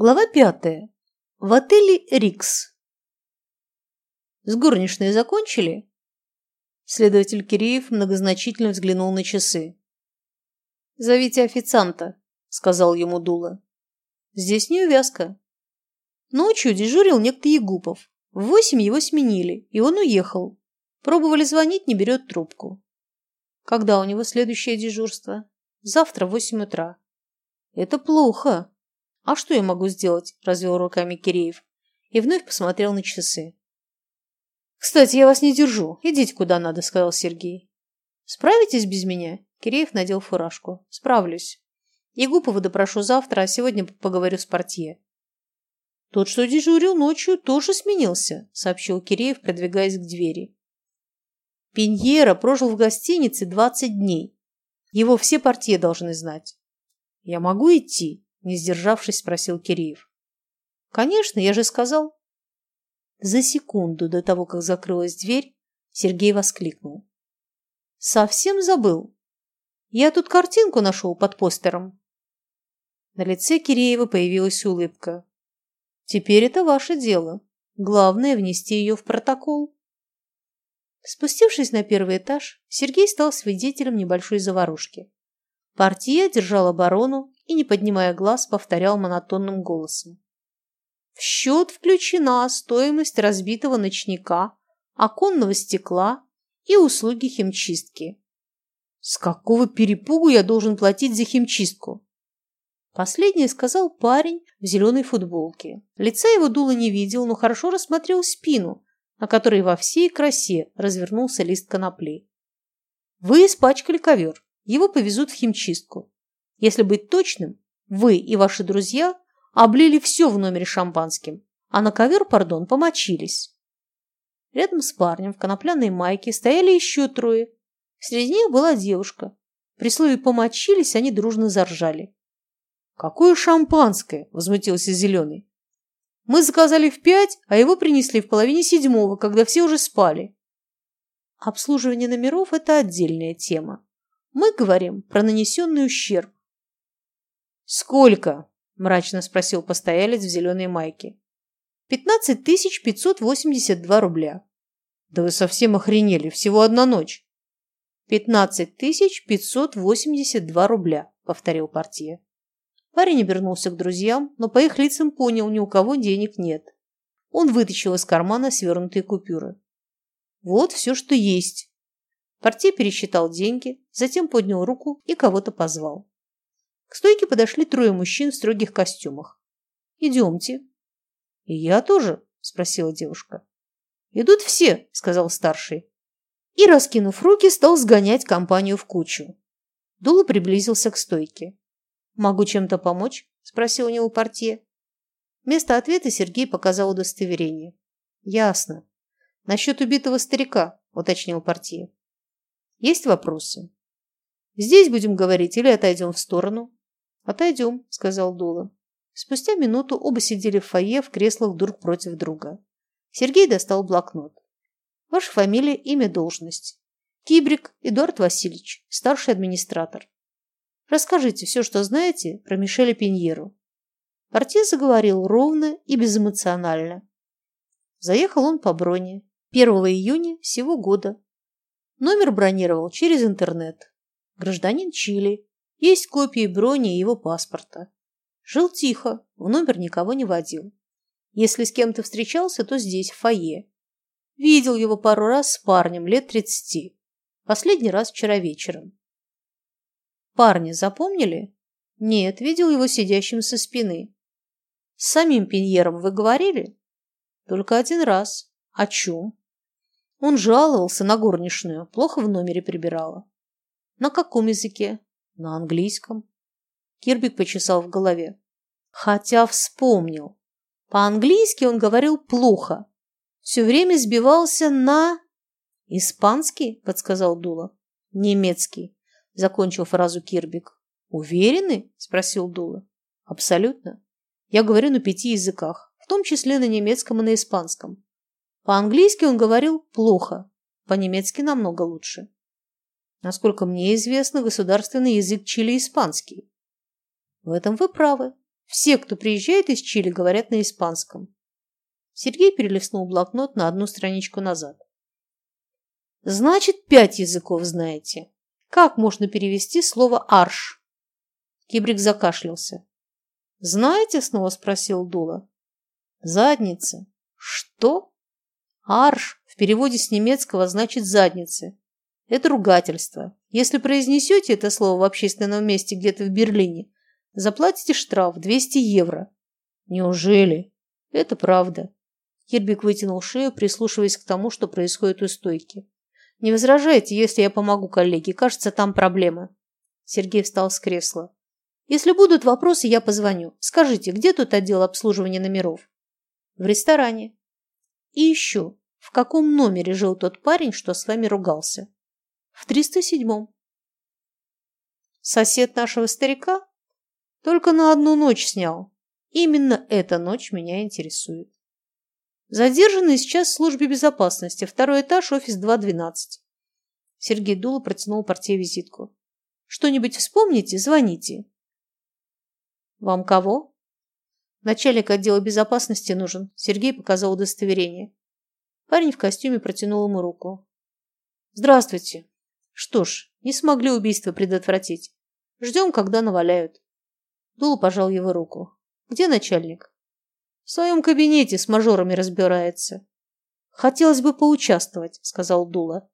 Глава пятая. В отеле «Рикс». «С горничной закончили?» Следователь Киреев многозначительно взглянул на часы. «Зовите официанта», — сказал ему Дула. «Здесь не увязка». Ночью дежурил некто Егупов. В восемь его сменили, и он уехал. Пробовали звонить, не берет трубку. Когда у него следующее дежурство? Завтра в восемь утра. Это плохо. «А что я могу сделать?» – развел руками Киреев. И вновь посмотрел на часы. «Кстати, я вас не держу. Идите куда надо», – сказал Сергей. «Справитесь без меня?» – Киреев надел фуражку. «Справлюсь. Егупова допрошу завтра, а сегодня поговорю с портье». «Тот, что дежурил ночью, тоже сменился», – сообщил Киреев, продвигаясь к двери. Пиньера прожил в гостинице двадцать дней. Его все портье должны знать. «Я могу идти?» Не сдержавшись, спросил Киреев. Конечно, я же сказал. За секунду до того, как закрылась дверь, Сергей воскликнул. Совсем забыл. Я тут картинку нашел под постером. На лице Киреева появилась улыбка. Теперь это ваше дело. Главное внести ее в протокол. Спустившись на первый этаж, Сергей стал свидетелем небольшой заварушки. Партия держала оборону и, не поднимая глаз, повторял монотонным голосом. В счет включена стоимость разбитого ночника, оконного стекла и услуги химчистки. С какого перепугу я должен платить за химчистку? Последнее сказал парень в зеленой футболке. Лица его Дула не видел, но хорошо рассмотрел спину, на которой во всей красе развернулся лист конопли. Вы испачкали ковер. Его повезут в химчистку. Если быть точным, вы и ваши друзья облили все в номере шампанским, а на ковер, пардон, помочились. Рядом с парнем в конопляной майке стояли еще трое. Среди них была девушка. При слове «помочились» они дружно заржали. «Какое шампанское!» – возмутился Зеленый. «Мы заказали в пять, а его принесли в половине седьмого, когда все уже спали». Обслуживание номеров – это отдельная тема. Мы говорим про нанесенный ущерб. «Сколько?» – мрачно спросил постоялец в зеленой майке. «Пятнадцать тысяч пятьсот восемьдесят два рубля». «Да вы совсем охренели, всего одна ночь». «Пятнадцать тысяч пятьсот восемьдесят два рубля», – повторил портье. Парень обернулся к друзьям, но по их лицам понял, ни у кого денег нет. Он вытащил из кармана свернутые купюры. «Вот все, что есть». Портье пересчитал деньги, затем поднял руку и кого-то позвал. К стойке подошли трое мужчин в строгих костюмах. «Идемте». «И я тоже?» – спросила девушка. «Идут все», – сказал старший. И, раскинув руки, стал сгонять компанию в кучу. Дула приблизился к стойке. «Могу чем-то помочь?» – спросил у него портье. Вместо ответа Сергей показал удостоверение. «Ясно. Насчет убитого старика», – уточнил портье. «Есть вопросы?» «Здесь будем говорить или отойдем в сторону?» «Отойдем», — сказал Дула. Спустя минуту оба сидели в фойе в креслах друг против друга. Сергей достал блокнот. «Ваша фамилия, имя, должность?» «Кибрик Эдуард Васильевич, старший администратор». «Расскажите все, что знаете про Мишеля Пиньеру». Портье заговорил ровно и безэмоционально. Заехал он по броне. 1 июня сего года. Номер бронировал через интернет. Гражданин Чили. Есть копии брони и его паспорта. Жил тихо, в номер никого не водил. Если с кем-то встречался, то здесь, в фойе. Видел его пару раз с парнем лет тридцати. Последний раз вчера вечером. Парня запомнили? Нет, видел его сидящим со спины. С самим Пиньером вы говорили? Только один раз. О чем? Он жаловался на горничную, плохо в номере прибирала. На каком языке? На английском. Кирбик почесал в голове. Хотя вспомнил. По-английски он говорил плохо. Все время сбивался на... «Испанский?» – подсказал Дула. «Немецкий», – закончил фразу Кирбик. «Уверены?» – спросил Дула. «Абсолютно. Я говорю на пяти языках, в том числе на немецком и на испанском. По-английски он говорил плохо, по-немецки намного лучше. Насколько мне известно, государственный язык Чили – испанский. В этом вы правы. Все, кто приезжает из Чили, говорят на испанском. Сергей перелистнул блокнот на одну страничку назад. Значит, пять языков знаете. Как можно перевести слово «арш»? Кибрик закашлялся. «Знаете?» – снова спросил Дула. «Задница». «Что?» «Арш» в переводе с немецкого значит «задница». Это ругательство. Если произнесете это слово в общественном месте где-то в Берлине, заплатите штраф 200 евро. Неужели? Это правда. Кирбик вытянул шею, прислушиваясь к тому, что происходит у стойки. Не возражайте, если я помогу коллеге. Кажется, там проблемы. Сергей встал с кресла. Если будут вопросы, я позвоню. Скажите, где тут отдел обслуживания номеров? В ресторане. И еще, в каком номере жил тот парень, что с вами ругался? В 307-м. Сосед нашего старика только на одну ночь снял. Именно эта ночь меня интересует. Задержанный сейчас в службе безопасности. Второй этаж, офис 212. Сергей Дула протянул портье визитку. Что-нибудь вспомните? Звоните. Вам кого? Начальник отдела безопасности нужен. Сергей показал удостоверение. Парень в костюме протянул ему руку. Здравствуйте. Что ж, не смогли убийство предотвратить. Ждем, когда наваляют. Дула пожал его руку. Где начальник? В своем кабинете с мажорами разбирается. Хотелось бы поучаствовать, сказал Дула.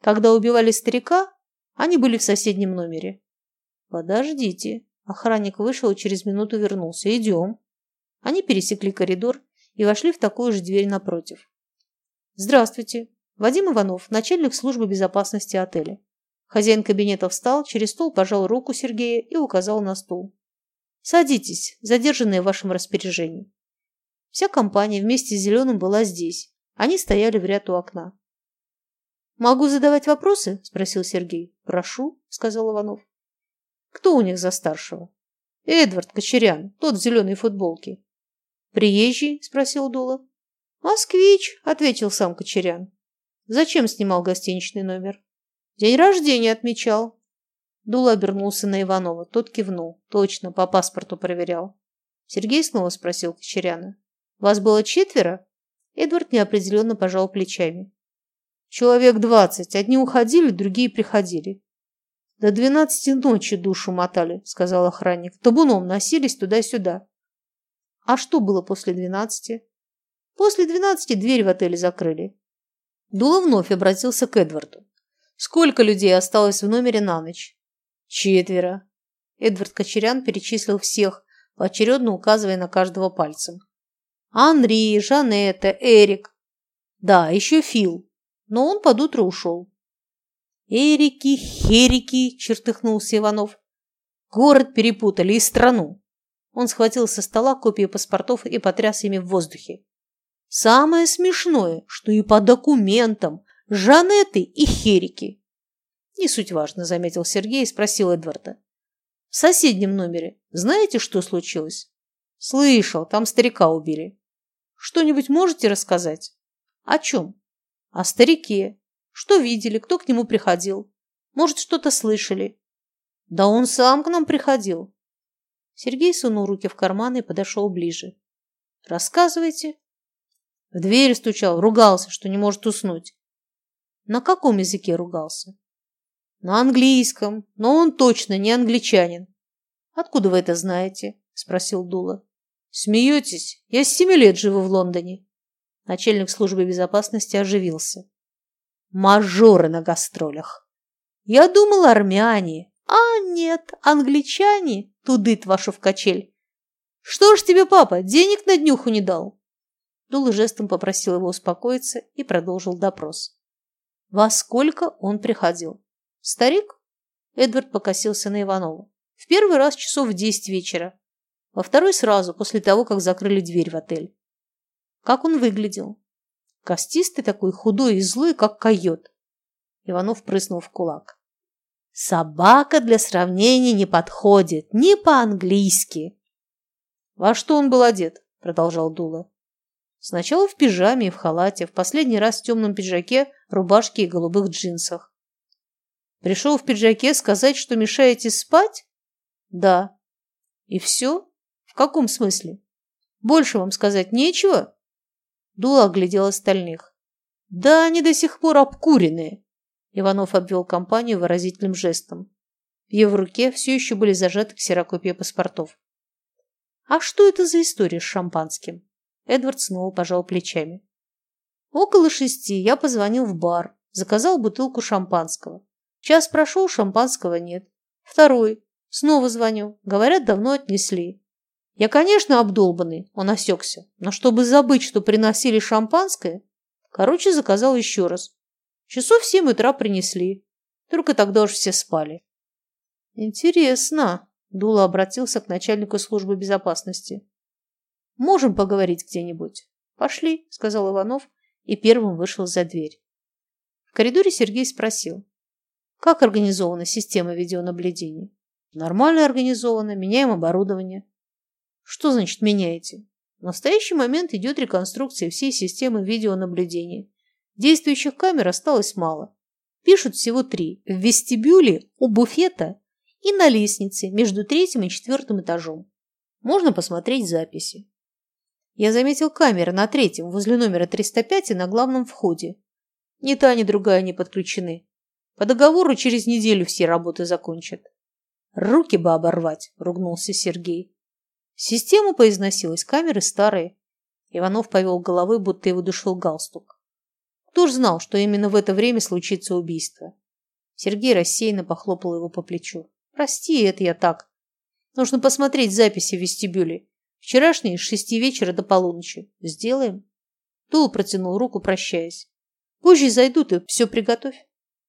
Когда убивали старика, они были в соседнем номере. Подождите. Охранник вышел и через минуту вернулся. Идем. Они пересекли коридор и вошли в такую же дверь напротив. Здравствуйте. Вадим Иванов, начальник службы безопасности отеля. Хозяин кабинета встал, через стол пожал руку Сергея и указал на стул. Садитесь, задержанные в вашем распоряжении. Вся компания вместе с Зеленым была здесь. Они стояли в ряд у окна. «Могу задавать вопросы?» – спросил Сергей. «Прошу», – сказал Иванов. «Кто у них за старшего?» «Эдвард Кочерян, тот в зеленой футболке». «Приезжий?» – спросил Дула. «Москвич», – ответил сам Кочерян. «Зачем снимал гостиничный номер?» «День рождения отмечал». Дула обернулся на Иванова. Тот кивнул. «Точно, по паспорту проверял». Сергей снова спросил Кочеряна. Вас было четверо? Эдвард неопределенно пожал плечами. Человек двадцать. Одни уходили, другие приходили. До двенадцати ночи душу мотали, сказал охранник. Табуном носились туда-сюда. А что было после двенадцати? После двенадцати дверь в отеле закрыли. Дула вновь обратился к Эдварду. Сколько людей осталось в номере на ночь? Четверо. Эдвард Кочерян перечислил всех, поочередно указывая на каждого пальцем. Анри, Жанетта, Эрик. Да, еще Фил. Но он под утро ушел. Эрики, Херики, чертыхнулся Иванов. Город перепутали и страну. Он схватил со стола копии паспортов и потряс ими в воздухе. Самое смешное, что и по документам Жанеты и Херики. Не суть важно, заметил Сергей и спросил Эдварда. В соседнем номере знаете, что случилось? Слышал, там старика убили. Что-нибудь можете рассказать? О чем? О старике. Что видели, кто к нему приходил? Может, что-то слышали? Да он сам к нам приходил. Сергей сунул руки в карманы и подошел ближе. Рассказывайте. В дверь стучал, ругался, что не может уснуть. На каком языке ругался? На английском, но он точно не англичанин. Откуда вы это знаете? Спросил Дула. Смеетесь? Я с семи лет живу в Лондоне. Начальник службы безопасности оживился. Мажоры на гастролях. Я думал, армяне. А нет, англичане. Тудыт вашу в качель. Что ж тебе, папа, денег на днюху не дал? Дула жестом попросил его успокоиться и продолжил допрос. Во сколько он приходил? Старик? Эдвард покосился на Иванова. В первый раз часов в десять вечера во второй сразу, после того, как закрыли дверь в отель. Как он выглядел? Костистый такой, худой и злой, как койот. Иванов прыснул в кулак. Собака для сравнения не подходит, не по-английски. Во что он был одет? Продолжал Дула. Сначала в пижаме и в халате, в последний раз в темном пиджаке, рубашке и голубых джинсах. Пришел в пиджаке сказать, что мешаете спать? Да. И все? каком смысле? Больше вам сказать нечего?» Дула оглядел остальных. «Да они до сих пор обкуренные!» Иванов обвел компанию выразительным жестом. В его руке все еще были зажаты ксерокопии паспортов. «А что это за история с шампанским?» Эдвард снова пожал плечами. «Около шести я позвонил в бар, заказал бутылку шампанского. Час прошел, шампанского нет. Второй. Снова звоню. Говорят, давно отнесли. Я, конечно, обдолбанный, он осекся, но чтобы забыть, что приносили шампанское, короче, заказал еще раз. Часов семь утра принесли. Только тогда уж все спали. Интересно. Дула обратился к начальнику службы безопасности. «Можем поговорить где-нибудь?» «Пошли», — сказал Иванов и первым вышел за дверь. В коридоре Сергей спросил. «Как организована система видеонаблюдения?» «Нормально организована, меняем оборудование». «Что значит меняете?» В настоящий момент идет реконструкция всей системы видеонаблюдения. Действующих камер осталось мало. Пишут всего три. В вестибюле, у буфета и на лестнице между третьим и четвертым этажом. Можно посмотреть записи. Я заметил камеры на третьем, возле номера 305 и на главном входе. Ни та, ни другая не подключены. По договору через неделю все работы закончат. Руки бы оборвать, ругнулся Сергей. Систему поизносилась, камеры старые. Иванов повел головой, будто его душил галстук. Кто ж знал, что именно в это время случится убийство? Сергей рассеянно похлопал его по плечу. Прости, это я так. Нужно посмотреть записи в вестибюле. Вчерашние с шести вечера до полуночи. Сделаем? Тул протянул руку, прощаясь. Позже зайду, ты все приготовь.